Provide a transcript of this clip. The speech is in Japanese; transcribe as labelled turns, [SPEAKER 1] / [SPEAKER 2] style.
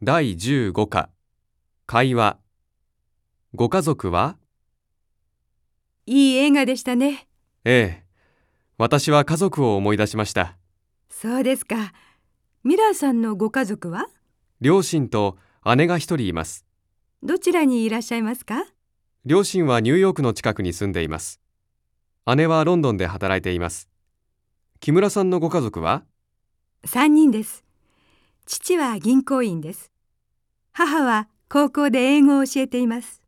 [SPEAKER 1] 第15課。会話。ご家族は？い
[SPEAKER 2] い映画でしたね。
[SPEAKER 1] ええ。私は家族を思い出しました。
[SPEAKER 2] そうですか。ミラーさんのご家族は？
[SPEAKER 1] 両親と姉が一人います。
[SPEAKER 2] どちらにいらっしゃいますか？
[SPEAKER 1] 両親はニューヨークの近くに住んでいます。姉はロンドンで働いています。木村さんのご家族は
[SPEAKER 2] ?3 人です。父は銀行員です。母は高校で英語を教えています。